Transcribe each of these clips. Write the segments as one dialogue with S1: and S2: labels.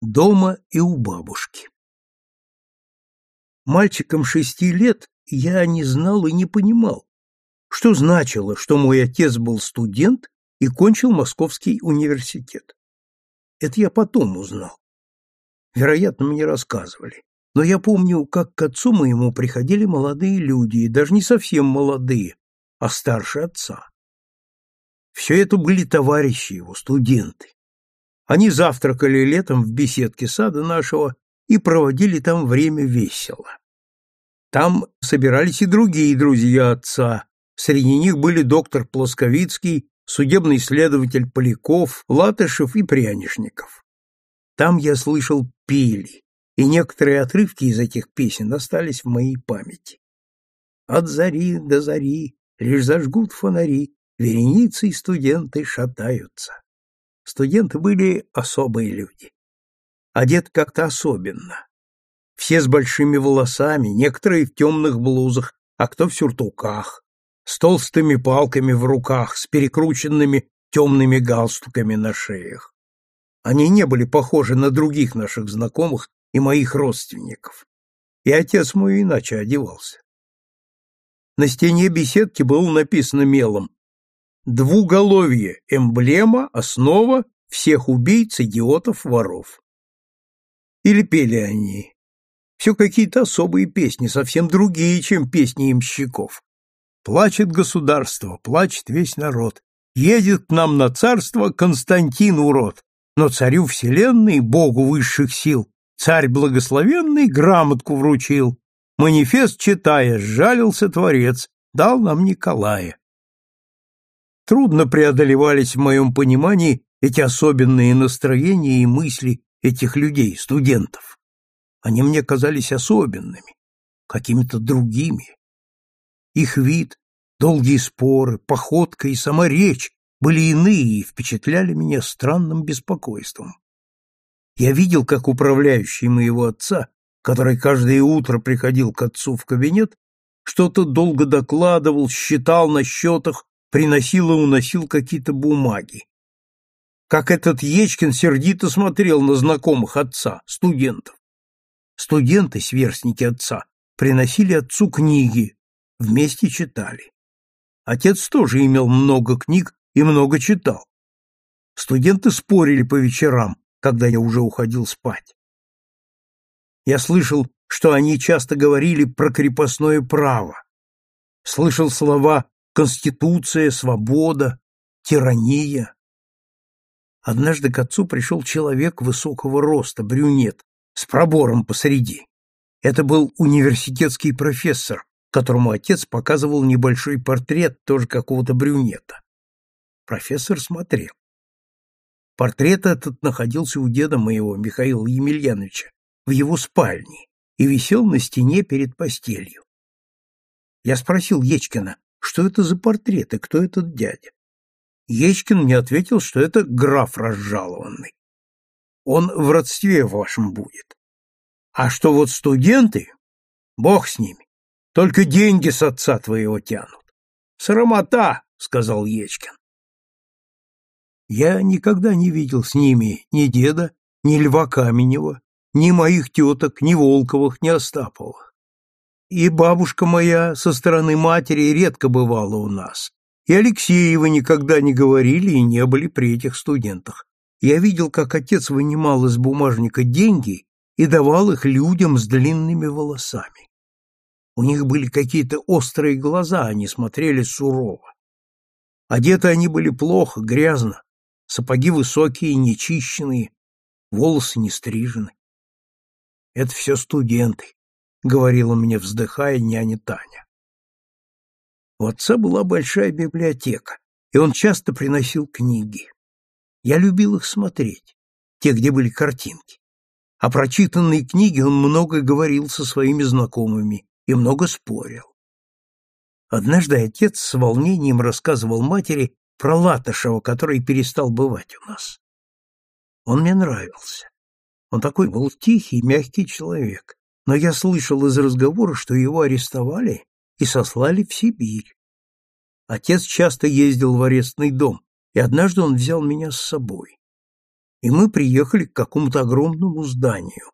S1: Дома и у бабушки. Мальчиком шести лет я не знал и не понимал, что значило, что мой отец был студент и кончил Московский университет. Это я потом узнал. Вероятно, мне рассказывали. Но я помню, как к отцу моему приходили молодые люди, и даже не совсем молодые, а старше отца. Все это были товарищи его, студенты. Они завтракали летом в беседке сада нашего и проводили там время весело. Там собирались и другие друзья отца. Среди них были доктор Плосковицкий, судебный следователь Поляков, Латышев и Прянишников. Там я слышал пели, и некоторые отрывки из этих песен остались в моей памяти. От зари до зари лишь зажгут фонари, вереницы студенты шатаются. Студенты были особые люди. Одет как-то особенно. Все с большими волосами, некоторые в темных блузах, а кто в сюртуках, с толстыми палками в руках, с перекрученными темными галстуками на шеях. Они не были похожи на других наших знакомых и моих родственников. И отец мой иначе одевался. На стене беседки было написано мелом Двуголовье – эмблема, основа всех убийц, идиотов, воров. Или пели они. Все какие-то особые песни, совсем другие, чем песни имщиков. Плачет государство, плачет весь народ. Едет к нам на царство Константин урод, но царю вселенной, богу высших сил, царь благословенный грамотку вручил. Манифест читая, сжалился творец, дал нам Николая. Трудно преодолевались в моем понимании эти особенные настроения и мысли этих людей, студентов. Они мне казались особенными, какими-то другими. Их вид, долгие споры, походка и сама речь были иные и впечатляли меня странным беспокойством. Я видел, как управляющий моего отца, который каждое утро приходил к отцу в кабинет, что-то долго докладывал, считал на счетах приносил и уносил какие-то бумаги. Как этот Ечкин сердито смотрел на знакомых отца, студентов. Студенты, сверстники отца, приносили отцу книги, вместе читали. Отец тоже имел много книг и много читал. Студенты спорили по вечерам, когда я уже уходил спать. Я слышал, что они часто говорили про крепостное право. Слышал слова Конституция, свобода, тирания. Однажды к отцу пришел человек высокого роста, брюнет, с пробором посреди. Это был университетский профессор, которому отец показывал небольшой портрет тоже какого-то брюнета. Профессор смотрел. Портрет этот находился у деда моего, Михаила Емельяновича, в его спальне и висел на стене перед постелью. Я спросил Ечкина, что это за портрет и кто этот дядя. Ечкин мне ответил, что это граф разжалованный. Он в родстве вашем будет. А что вот студенты, бог с ними, только деньги с отца твоего тянут. Срамота, сказал Ечкин. Я никогда не видел с ними ни деда, ни Льва Каменева, ни моих теток, ни Волковых, ни Остаповых. И бабушка моя со стороны матери редко бывала у нас. И Алексеевы никогда не говорили и не были при этих студентах. Я видел, как отец вынимал из бумажника деньги и давал их людям с длинными волосами. У них были какие-то острые глаза, они смотрели сурово. Одеты они были плохо, грязно, сапоги высокие, нечищенные, волосы не стрижены. Это все студенты. — говорила мне, вздыхая, няня Таня. У отца была большая библиотека, и он часто приносил книги. Я любил их смотреть, те, где были картинки. О прочитанной книге он много говорил со своими знакомыми и много спорил. Однажды отец с волнением рассказывал матери про Латышева, который перестал бывать у нас. Он мне нравился. Он такой был тихий, мягкий человек но я слышал из разговора, что его арестовали и сослали в Сибирь. Отец часто ездил в арестный дом, и однажды он взял меня с собой. и мы приехали к какому-то огромному зданию.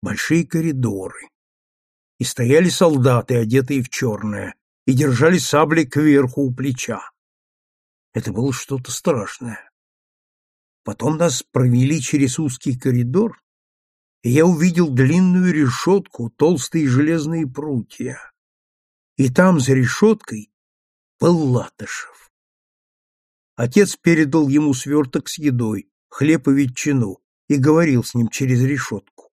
S1: Большие коридоры. И стояли солдаты, одетые в черное, и держали сабли кверху у плеча. Это было что-то страшное. Потом нас провели через узкий коридор, я увидел длинную решетку, толстые железные прутья. И там, за решеткой, был Латышев. Отец передал ему сверток с едой, хлеб и ветчину, и говорил с ним через решетку.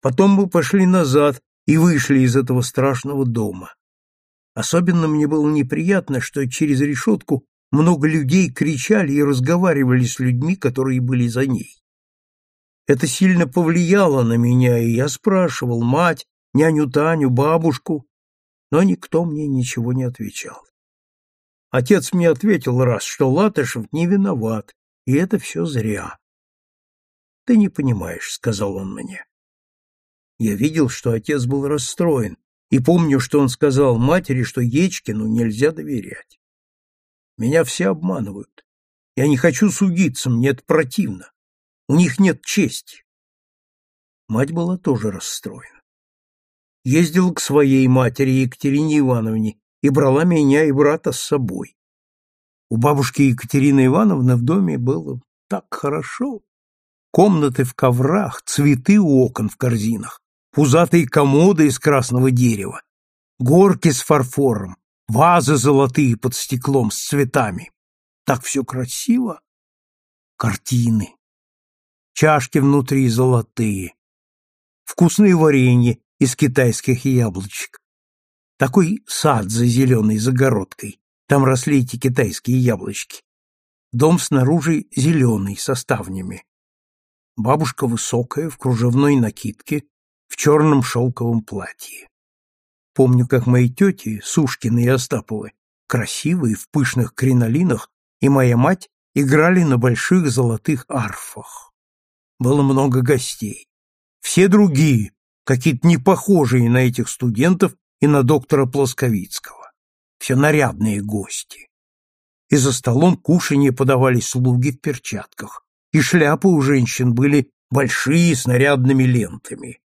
S1: Потом мы пошли назад и вышли из этого страшного дома. Особенно мне было неприятно, что через решетку много людей кричали и разговаривали с людьми, которые были за ней. Это сильно повлияло на меня, и я спрашивал мать, няню Таню, бабушку, но никто мне ничего не отвечал. Отец мне ответил раз, что Латышев не виноват, и это все зря. «Ты не понимаешь», — сказал он мне. Я видел, что отец был расстроен, и помню, что он сказал матери, что Ечкину нельзя доверять. Меня все обманывают. Я не хочу судиться, мне это противно. У них нет чести. Мать была тоже расстроена. Ездила к своей матери Екатерине Ивановне и брала меня и брата с собой. У бабушки Екатерины Ивановны в доме было так хорошо. Комнаты в коврах, цветы у окон в корзинах, пузатые комоды из красного дерева, горки с фарфором, вазы золотые под стеклом с цветами. Так все красиво. Картины. Чашки внутри золотые. Вкусные варенье из китайских яблочек. Такой сад за зеленой загородкой. Там росли эти китайские яблочки. Дом снаружи зеленый, со ставнями. Бабушка высокая, в кружевной накидке, в черном шелковом платье. Помню, как мои тети, Сушкины и Остаповы, красивые, в пышных кринолинах, и моя мать играли на больших золотых арфах. Было много гостей. Все другие, какие-то не похожие на этих студентов и на доктора Плосковицкого. Все нарядные гости. И за столом кушанье подавали слуги в перчатках, и шляпы у женщин были большие с нарядными лентами.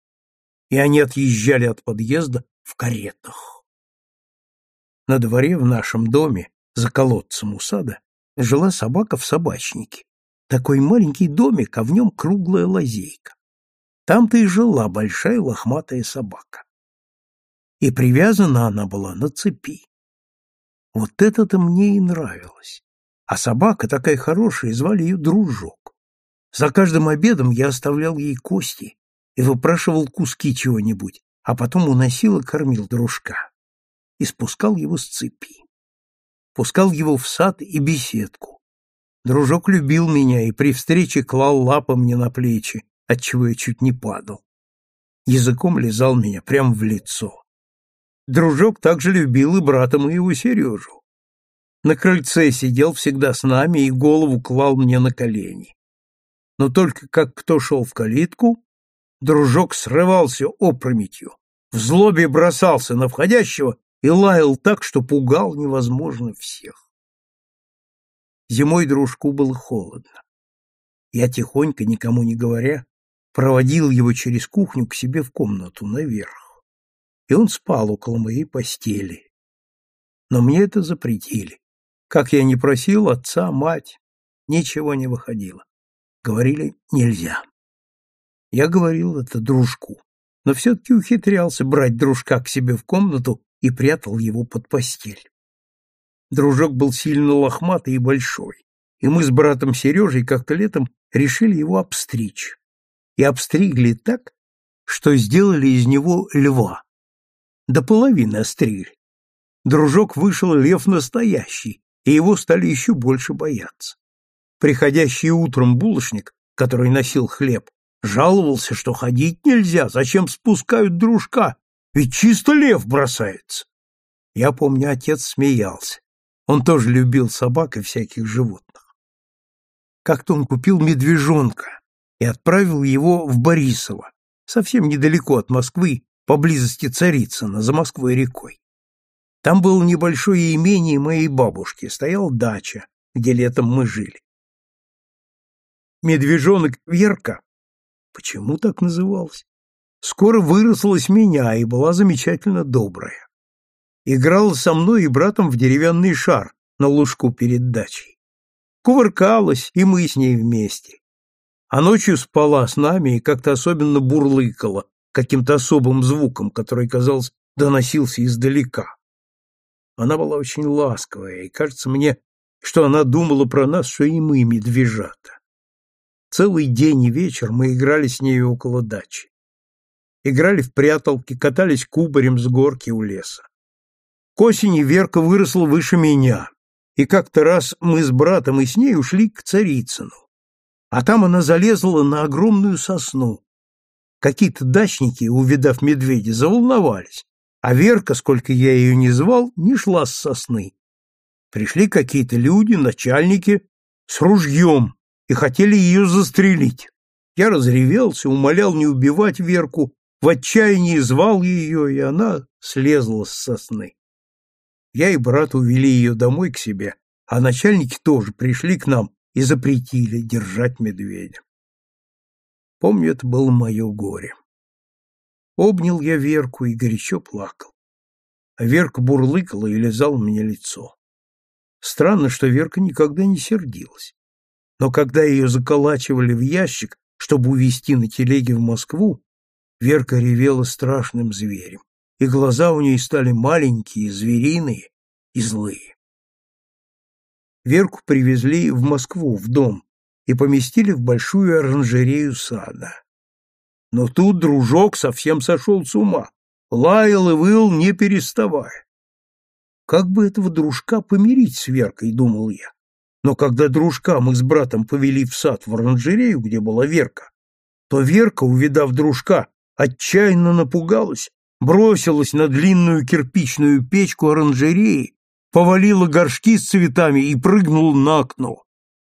S1: И они отъезжали от подъезда в каретах. На дворе в нашем доме, за колодцем у сада, жила собака в собачнике. Такой маленький домик, а в нем круглая лазейка. Там-то и жила большая лохматая собака. И привязана она была на цепи. Вот это-то мне и нравилось. А собака такая хорошая, звали ее Дружок. За каждым обедом я оставлял ей кости и выпрашивал куски чего-нибудь, а потом уносил и кормил дружка. И спускал его с цепи. Пускал его в сад и беседку. Дружок любил меня и при встрече клал лапы мне на плечи, отчего я чуть не падал. Языком лизал меня прямо в лицо. Дружок также любил и брата моего Сережу. На крыльце сидел всегда с нами и голову клал мне на колени. Но только как кто шел в калитку, дружок срывался опрометью, в злобе бросался на входящего и лаял так, что пугал невозможно всех. Зимой дружку было холодно. Я тихонько, никому не говоря, проводил его через кухню к себе в комнату наверх. И он спал около моей постели. Но мне это запретили. Как я не просил отца, мать, ничего не выходило. Говорили, нельзя. Я говорил это дружку но все-таки ухитрялся брать дружка к себе в комнату и прятал его под постель. Дружок был сильно лохматый и большой, и мы с братом Сережей как-то летом решили его обстричь. И обстригли так, что сделали из него льва. До половины остригли. Дружок вышел лев настоящий, и его стали еще больше бояться. Приходящий утром булочник, который носил хлеб, Жаловался, что ходить нельзя, зачем спускают дружка, ведь чисто лев бросается. Я помню, отец смеялся. Он тоже любил собак и всяких животных. Как-то он купил медвежонка и отправил его в Борисово, совсем недалеко от Москвы, поблизости Царицына, за Москвой рекой. Там было небольшое имение моей бабушки, стояла дача, где летом мы жили. медвежонок Верка, почему так называлась, скоро выросла с меня и была замечательно добрая. Играла со мной и братом в деревянный шар на лужку перед дачей. Кувыркалась, и мы с ней вместе. А ночью спала с нами и как-то особенно бурлыкала каким-то особым звуком, который, казалось, доносился издалека. Она была очень ласковая, и кажется мне, что она думала про нас, что и мы медвежата. Целый день и вечер мы играли с нею около дачи. Играли в пряталки, катались кубарем с горки у леса. К осени Верка выросла выше меня, и как-то раз мы с братом и с ней ушли к Царицыну. А там она залезла на огромную сосну. Какие-то дачники, увидав медведя, заволновались, а Верка, сколько я ее не звал, не шла с сосны. Пришли какие-то люди, начальники, с ружьем и хотели ее застрелить. Я разревелся, умолял не убивать Верку, в отчаянии звал ее, и она слезла с сосны. Я и брат увели ее домой к себе, а начальники тоже пришли к нам и запретили держать медведя. Помню, это было мое горе. Обнял я Верку и горячо плакал. А Верка бурлыкала и лизала мне лицо. Странно, что Верка никогда не сердилась. Но когда ее заколачивали в ящик, чтобы увезти на телеге в Москву, Верка ревела страшным зверем, и глаза у нее стали маленькие, звериные и злые. Верку привезли в Москву, в дом, и поместили в большую оранжерею сада. Но тут дружок совсем сошел с ума, лаял и выл, не переставая. Как бы этого дружка помирить с Веркой, думал я. Но когда дружка мы с братом повели в сад в оранжерею, где была Верка, то Верка, увидав дружка, отчаянно напугалась, бросилась на длинную кирпичную печку оранжереи, повалила горшки с цветами и прыгнула на окно.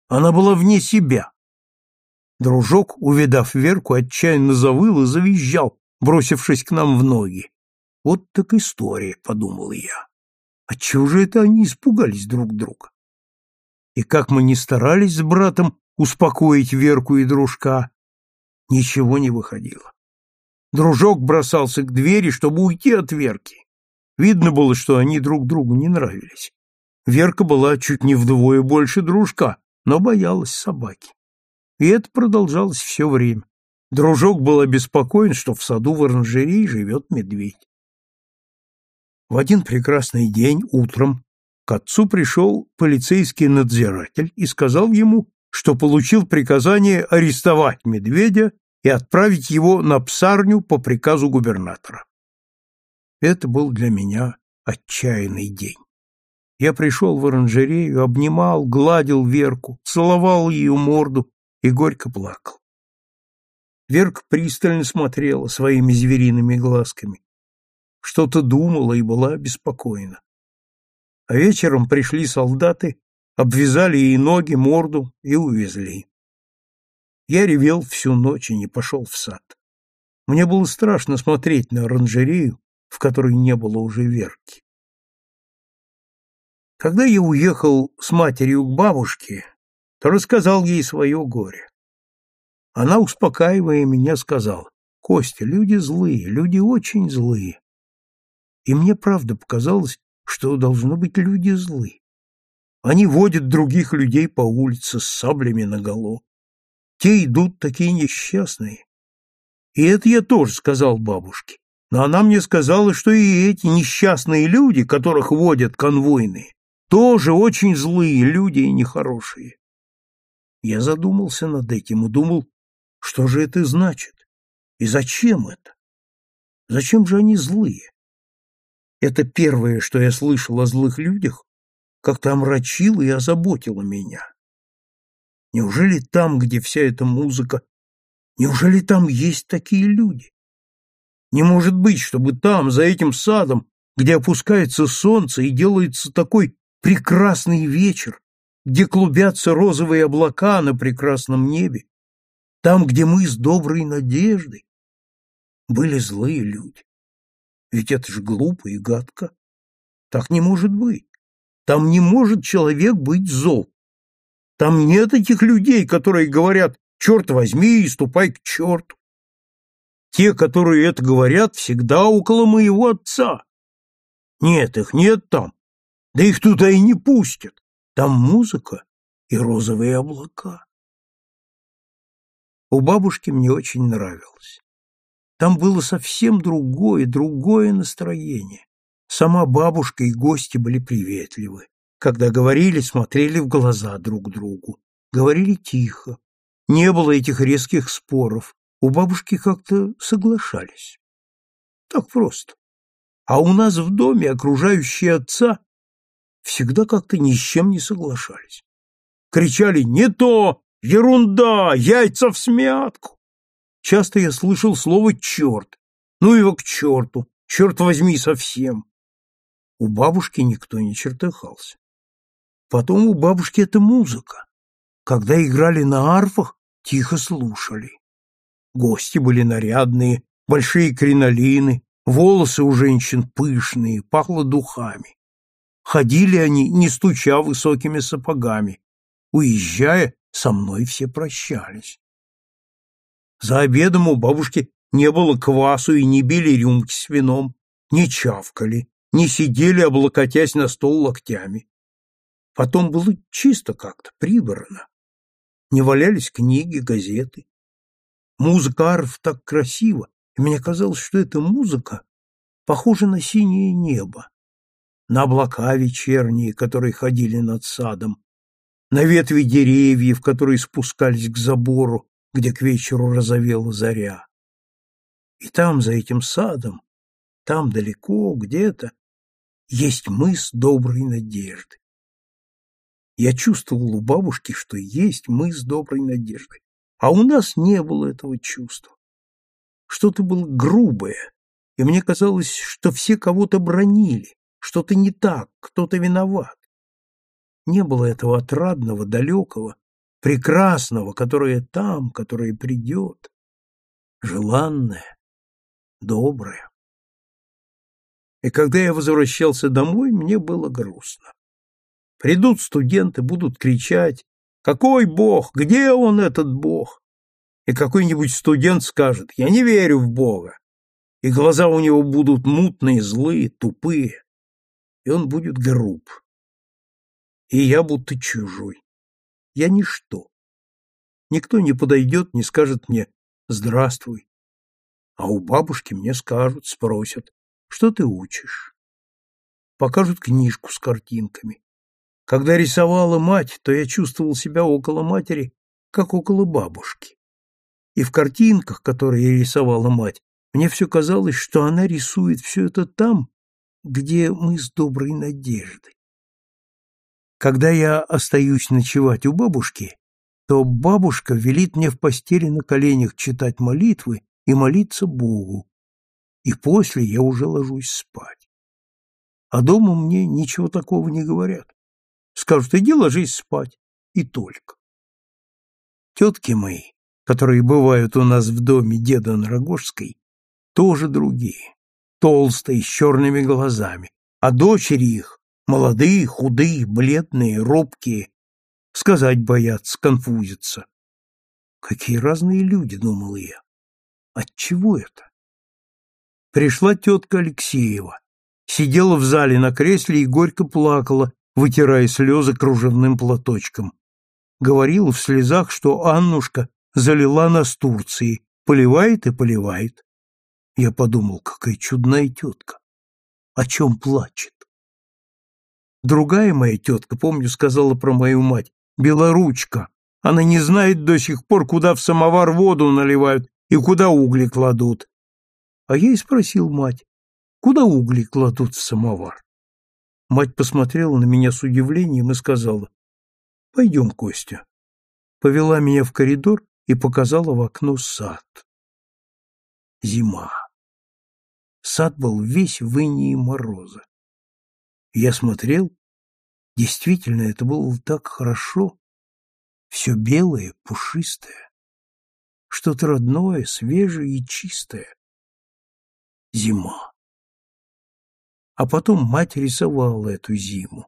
S1: Она была вне себя. Дружок, увидав Верку, отчаянно завыл и завизжал, бросившись к нам в ноги. Вот так история, подумал я. Отчего же это они испугались друг друга? И как мы ни старались с братом успокоить Верку и дружка, ничего не выходило. Дружок бросался к двери, чтобы уйти от Верки. Видно было, что они друг другу не нравились. Верка была чуть не вдвое больше дружка, но боялась собаки. И это продолжалось все время. Дружок был обеспокоен, что в саду в оранжерее живет медведь. В один прекрасный день утром к отцу пришел полицейский надзиратель и сказал ему, что получил приказание арестовать медведя и отправить его на псарню по приказу губернатора. Это был для меня отчаянный день. Я пришел в оранжерею, обнимал, гладил Верку, целовал ее морду и горько плакал. Верка пристально смотрела своими звериными глазками что-то думала и была обеспокоена. А вечером пришли солдаты, обвязали ей ноги, морду и увезли. Я ревел всю ночь и не пошел в сад. Мне было страшно смотреть на оранжерею, в которой не было уже Верки. Когда я уехал с матерью к бабушке, то рассказал ей свое горе. Она, успокаивая меня, сказала, «Костя, люди злые, люди очень злые. И мне правда показалось, что должно быть люди злы. Они водят других людей по улице с саблями наголо. Те идут такие несчастные. И это я тоже сказал бабушке. Но она мне сказала, что и эти несчастные люди, которых водят конвойные, тоже очень злые люди и нехорошие. Я задумался над этим и думал, что же это значит? И зачем это? Зачем же они злые? Это первое, что я слышал о злых людях, как-то омрачило и озаботило меня. Неужели там, где вся эта музыка, неужели там есть такие люди? Не может быть, чтобы там, за этим садом, где опускается солнце и делается такой прекрасный вечер, где клубятся розовые облака на прекрасном небе, там, где мы с доброй надеждой, были злые люди. Ведь это же глупо и гадко. Так не может быть. Там не может человек быть зол. Там нет этих людей, которые говорят «черт возьми и ступай к черту». Те, которые это говорят, всегда около моего отца. Нет, их нет там. Да их туда и не пустят. Там музыка и розовые облака. У бабушки мне очень нравилось. Там было совсем другое, другое настроение. Сама бабушка и гости были приветливы. Когда говорили, смотрели в глаза друг другу. Говорили тихо. Не было этих резких споров. У бабушки как-то соглашались. Так просто. А у нас в доме окружающие отца всегда как-то ни с чем не соглашались. Кричали «Не то! Ерунда! Яйца в смятку!» Часто я слышал слово «черт». Ну его к черту! Черт возьми совсем! У бабушки никто не чертыхался. Потом у бабушки это музыка. Когда играли на арфах, тихо слушали. Гости были нарядные, большие кринолины, волосы у женщин пышные, пахло духами. Ходили они, не стуча высокими сапогами. Уезжая, со мной все прощались. За обедом у бабушки не было квасу и не били рюмки с вином, не чавкали, не сидели, облокотясь на стол локтями. Потом было чисто как-то, прибрано. Не валялись книги, газеты. Музыка арф так красиво, и мне казалось, что эта музыка похожа на синее небо, на облака вечерние, которые ходили над садом, на ветви деревьев, которые спускались к забору, где к вечеру разовела заря. И там, за этим садом, там далеко, где-то, есть мыс доброй надежды. Я чувствовал у бабушки, что есть мыс доброй надежды, а у нас не было этого чувства. Что-то было грубое, и мне казалось, что все кого-то бронили, что-то не так, кто-то виноват. Не было этого отрадного, далекого, прекрасного, которое там, которое придет, желанное, доброе. И когда я возвращался домой, мне было грустно. Придут студенты, будут кричать «Какой Бог? Где он, этот Бог?» И какой-нибудь студент скажет «Я не верю в Бога». И глаза у него будут мутные, злые, тупые. И он будет груб. И я будто чужой. Я ничто. Никто не подойдет, не скажет мне «Здравствуй». А у бабушки мне скажут, спросят «Что ты учишь?» Покажут книжку с картинками. Когда рисовала мать, то я чувствовал себя около матери, как около бабушки. И в картинках, которые рисовала мать, мне все казалось, что она рисует все это там, где мы с доброй надеждой. Когда я остаюсь ночевать у бабушки, то бабушка велит мне в постели на коленях читать молитвы и молиться Богу, и после я уже ложусь спать. А дома мне ничего такого не говорят. Скажут, иди ложись спать. И только. Тетки мои, которые бывают у нас в доме деда Нарогожской, тоже другие, толстые, с черными глазами, а дочери их молодые, худые, бледные, робкие, сказать боятся, конфузятся. Какие разные люди, думал я. Отчего это? Пришла тетка Алексеева, сидела в зале на кресле и горько плакала, вытирая слезы кружевным платочком. Говорил в слезах, что Аннушка залила нас Турции, поливает и поливает. Я подумал, какая чудная тетка. О чем плачет? Другая моя тетка, помню, сказала про мою мать, белоручка. Она не знает до сих пор, куда в самовар воду наливают и куда угли кладут. А я и спросил мать, куда угли кладут в самовар? Мать посмотрела на меня с удивлением и сказала, «Пойдем, Костя». Повела меня в коридор и показала в окно сад. Зима. Сад был весь в инии мороза. Я смотрел, действительно, это было так хорошо, все белое, пушистое, что-то родное, свежее и чистое. Зима. А потом мать рисовала эту зиму,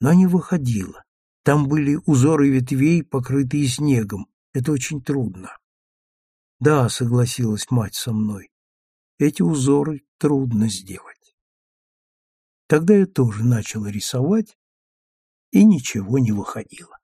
S1: но не выходила. Там были узоры ветвей, покрытые снегом. Это очень трудно. Да, согласилась мать со мной. Эти узоры трудно сделать. Тогда я тоже начала рисовать, и ничего не выходило.